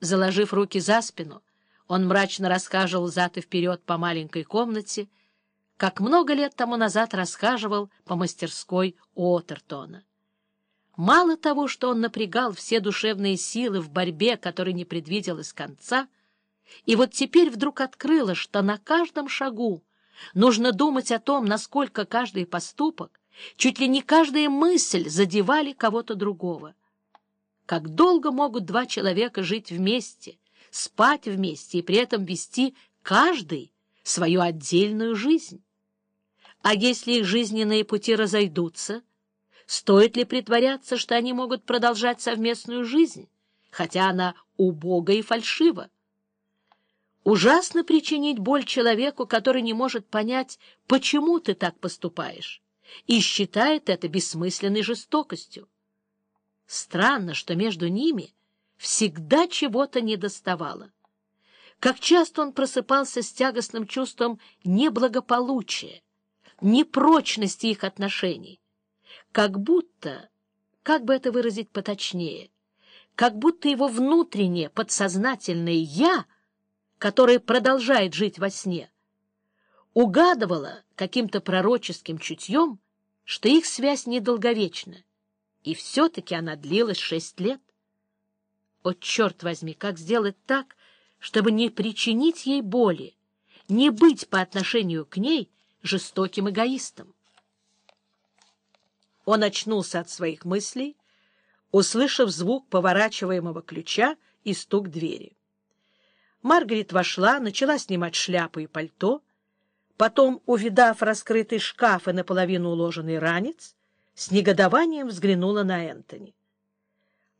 Заложив руки за спину, он мрачно расхаживал зад и вперед по маленькой комнате, как много лет тому назад расхаживал по мастерской Уотертона. Мало того, что он напрягал все душевные силы в борьбе, которой не предвиделось конца, и вот теперь вдруг открыло, что на каждом шагу нужно думать о том, насколько каждый поступок, чуть ли не каждая мысль задевали кого-то другого. Как долго могут два человека жить вместе, спать вместе и при этом вести каждый свою отдельную жизнь? А если их жизненные пути разойдутся, стоит ли притворяться, что они могут продолжать совместную жизнь, хотя она убога и фальшива? Ужасно причинить боль человеку, который не может понять, почему ты так поступаешь, и считает это бессмысленной жестокостью. Странно, что между ними всегда чего-то недоставало. Как часто он просыпался с тягостным чувством неблагополучия, непрочности их отношений. Как будто, как бы это выразить поточнее, как будто его внутреннее подсознательное «я», которое продолжает жить во сне, угадывало каким-то пророческим чутьем, что их связь недолговечна, и все-таки она длилась шесть лет. О, черт возьми, как сделать так, чтобы не причинить ей боли, не быть по отношению к ней жестоким эгоистом? Он очнулся от своих мыслей, услышав звук поворачиваемого ключа и стук двери. Маргарет вошла, начала снимать шляпу и пальто, потом, увидав раскрытый шкаф и наполовину уложенный ранец, с негодованием взглянула на Энтони.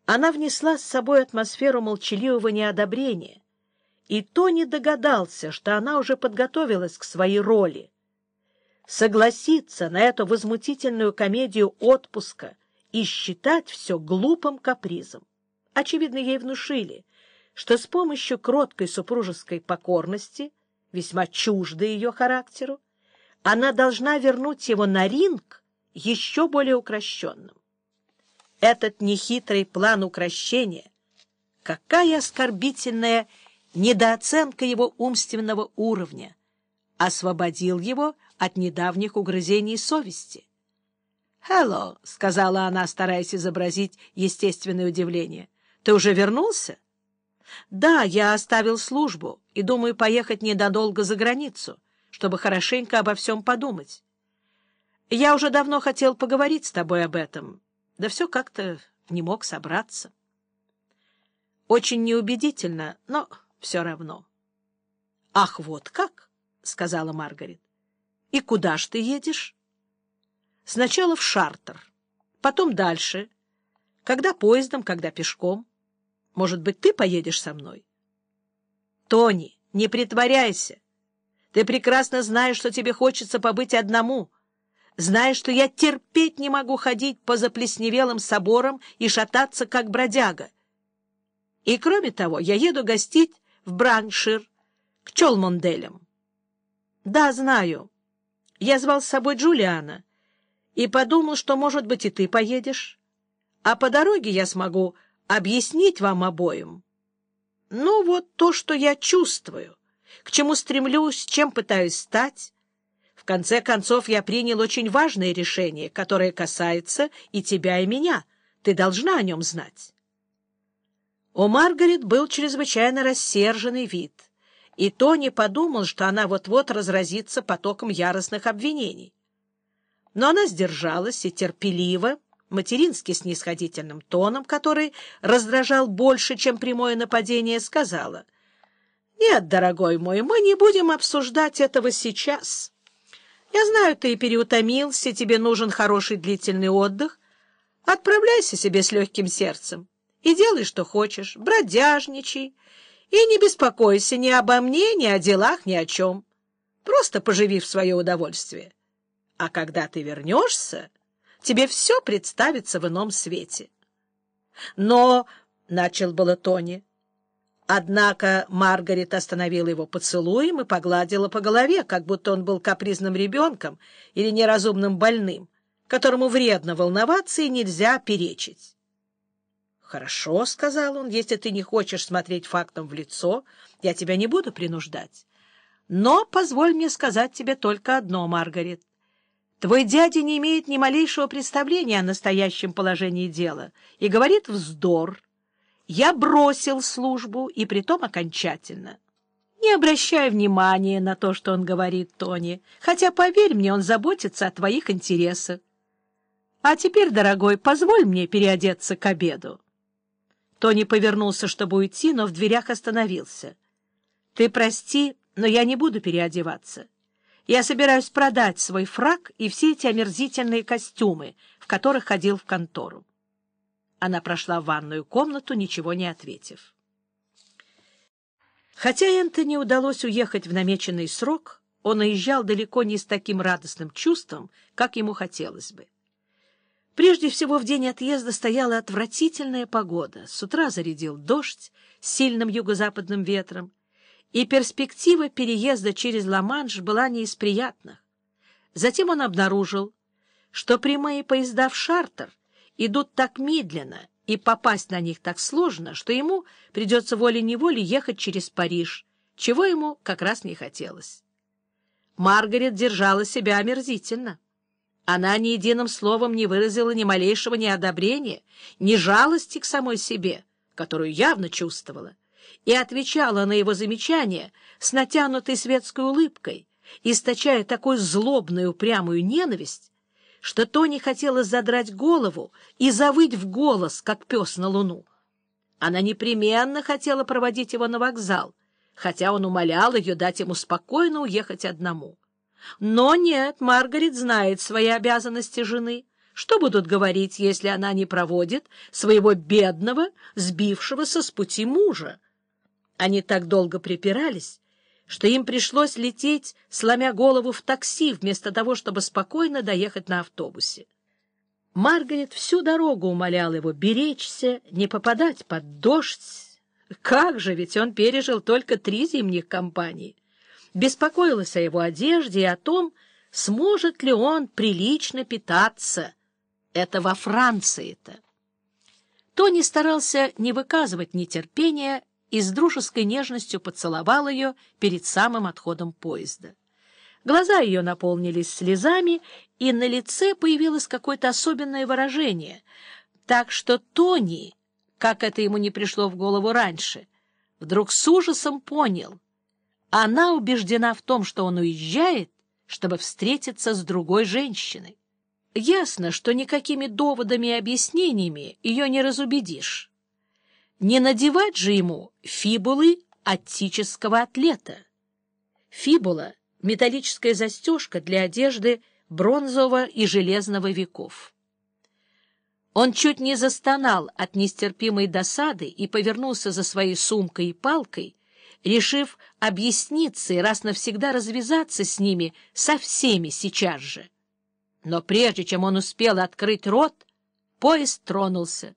Она внесла с собой атмосферу молчаливого неодобрения, и Тони догадался, что она уже подготовилась к своей роли. Согласиться на эту возмутительную комедию отпуска и считать все глупым капризом. Очевидно, ей внушили, что с помощью кроткой супружеской покорности, весьма чуждой ее характеру, она должна вернуть его на ринг еще более укращенным. Этот нехитрый план укращения, какая оскорбительная недооценка его умственного уровня, освободил его от недавних угрызений совести. «Hello», — сказала она, стараясь изобразить естественное удивление. «Ты уже вернулся?» «Да, я оставил службу и думаю поехать ненадолго за границу, чтобы хорошенько обо всем подумать. Я уже давно хотел поговорить с тобой об этом, да все как-то не мог собраться. Очень неубедительно, но все равно. — Ах, вот как! — сказала Маргарет. — И куда ж ты едешь? — Сначала в Шартер, потом дальше. Когда поездом, когда пешком. Может быть, ты поедешь со мной? — Тони, не притворяйся. Ты прекрасно знаешь, что тебе хочется побыть одному — зная, что я терпеть не могу ходить по заплесневелым соборам и шататься, как бродяга. И, кроме того, я еду гостить в Браншир, к Чолмонделям. Да, знаю. Я звал с собой Джулиана и подумал, что, может быть, и ты поедешь. А по дороге я смогу объяснить вам обоим. Ну, вот то, что я чувствую, к чему стремлюсь, чем пытаюсь стать, конце концов, я принял очень важное решение, которое касается и тебя, и меня. Ты должна о нем знать. У Маргарет был чрезвычайно рассерженный вид, и Тони подумал, что она вот-вот разразится потоком яростных обвинений. Но она сдержалась и терпеливо, матерински снисходительным тоном, который раздражал больше, чем прямое нападение, сказала, «Нет, дорогой мой, мы не будем обсуждать этого сейчас». Я знаю, ты переутомился, тебе нужен хороший длительный отдых. Отправляйся себе с легким сердцем и делай, что хочешь, бродяжничай, и не беспокойся ни обо мне, ни о делах, ни о чем. Просто поживи в свое удовольствие. А когда ты вернешься, тебе все представится в ином свете. Но, — начал было Тони, Однако Маргарет остановила его поцелуем и погладила по голове, как будто он был капризным ребенком или неразумным больным, которому вредно волноваться и нельзя перечить. «Хорошо», — сказал он, — «если ты не хочешь смотреть фактом в лицо, я тебя не буду принуждать. Но позволь мне сказать тебе только одно, Маргарет. Твой дядя не имеет ни малейшего представления о настоящем положении дела и говорит вздор. Я бросил службу, и притом окончательно. Не обращай внимания на то, что он говорит, Тони, хотя, поверь мне, он заботится о твоих интересах. А теперь, дорогой, позволь мне переодеться к обеду. Тони повернулся, чтобы уйти, но в дверях остановился. — Ты прости, но я не буду переодеваться. Я собираюсь продать свой фраг и все эти омерзительные костюмы, в которых ходил в контору. Она прошла в ванную комнату, ничего не ответив. Хотя Энтони удалось уехать в намеченный срок, он уезжал далеко не с таким радостным чувством, как ему хотелось бы. Прежде всего, в день отъезда стояла отвратительная погода. С утра зарядил дождь с сильным юго-западным ветром, и перспектива переезда через Ла-Манш была не из приятных. Затем он обнаружил, что прямые поезда в Шартер идут так медленно, и попасть на них так сложно, что ему придется волей-неволей ехать через Париж, чего ему как раз не хотелось. Маргарет держала себя омерзительно. Она ни единым словом не выразила ни малейшего неодобрения, ни жалости к самой себе, которую явно чувствовала, и отвечала на его замечания с натянутой светской улыбкой, источая такую злобную упрямую ненависть, что Тони хотела задрать голову и завыть в голос, как пес на луну. Она непременно хотела проводить его на вокзал, хотя он умолял ее дать ему спокойно уехать одному. Но нет, Маргарет знает свои обязанности жены. Что будут говорить, если она не проводит своего бедного, сбившегося с пути мужа? Они так долго припирались, что им пришлось лететь, сломя голову в такси, вместо того, чтобы спокойно доехать на автобусе. Маргарет всю дорогу умоляла его беречься, не попадать под дождь. Как же, ведь он пережил только три зимних кампании. Беспокоилась о его одежде и о том, сможет ли он прилично питаться. Это во Франции-то. Тони старался не выказывать нетерпения и с дружеской нежностью поцеловал ее перед самым отходом поезда. Глаза ее наполнились слезами, и на лице появилось какое-то особенное выражение, так что Тони, как это ему не пришло в голову раньше, вдруг с ужасом понял. Она убеждена в том, что он уезжает, чтобы встретиться с другой женщиной. Ясно, что никакими доводами и объяснениями ее не разубедишь. Не надевать же ему фибулы аттического атлета. Фибула — металлическая застежка для одежды бронзового и железного веков. Он чуть не застонал от нестерпимой досады и повернулся за своей сумкой и палкой, решив объясниться и раз навсегда развязаться с ними со всеми сейчас же. Но прежде чем он успел открыть рот, поезд тронулся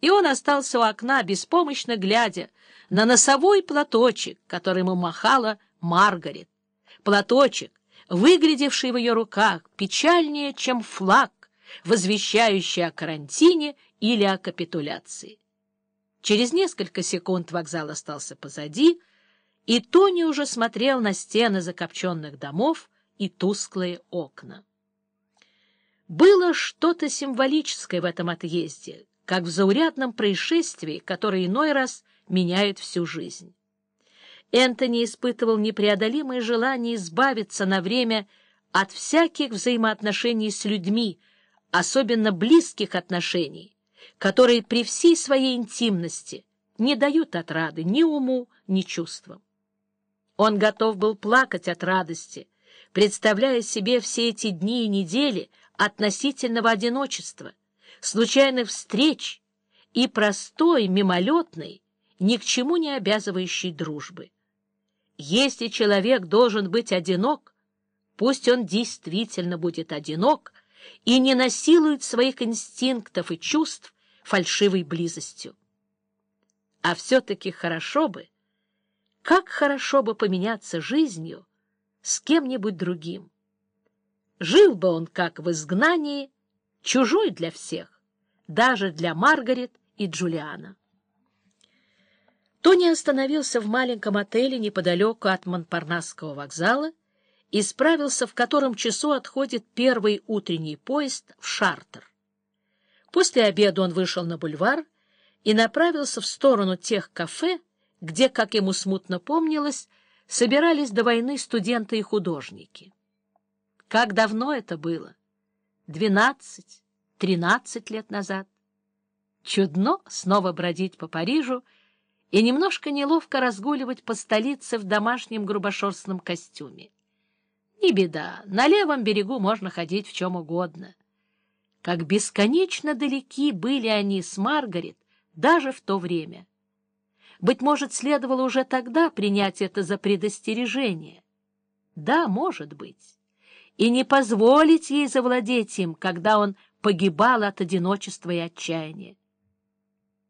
и он остался у окна, беспомощно глядя на носовой платочек, который ему махала Маргарет. Платочек, выглядевший в ее руках печальнее, чем флаг, возвещающий о карантине или о капитуляции. Через несколько секунд вокзал остался позади, и Тони уже смотрел на стены закопченных домов и тусклые окна. Было что-то символическое в этом отъезде, как в заурядном происшествии, которое иной раз меняет всю жизнь. Энтони испытывал непреодолимое желание избавиться на время от всяких взаимоотношений с людьми, особенно близких отношений, которые при всей своей интимности не дают отрады ни уму, ни чувствам. Он готов был плакать от радости, представляя себе все эти дни и недели относительного одиночества, случайных встреч и простой, мимолетной, ни к чему не обязывающей дружбы. Если человек должен быть одинок, пусть он действительно будет одинок и не насилует своих инстинктов и чувств фальшивой близостью. А все-таки хорошо бы, как хорошо бы поменяться жизнью с кем-нибудь другим. Жил бы он как в изгнании, чужой для всех, даже для Маргарет и Джулиана. Тони остановился в маленьком отеле неподалеку от Монпарнасского вокзала и справился, в котором часу отходит первый утренний поезд в Шартер. После обеда он вышел на бульвар и направился в сторону тех кафе, где, как ему смутно помнилось, собирались до войны студенты и художники. Как давно это было? Двенадцать, тринадцать лет назад. Чудно снова бродить по Парижу и немножко неловко разгуливать по столице в домашнем грубошерстном костюме. Не беда, на левом берегу можно ходить в чем угодно. Как бесконечно далеки были они с Маргарет даже в то время. Быть может, следовало уже тогда принять это за предостережение. Да, может быть. И не позволить ей завладеть им, когда он погибал от одиночества и отчаяния.